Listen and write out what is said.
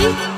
You.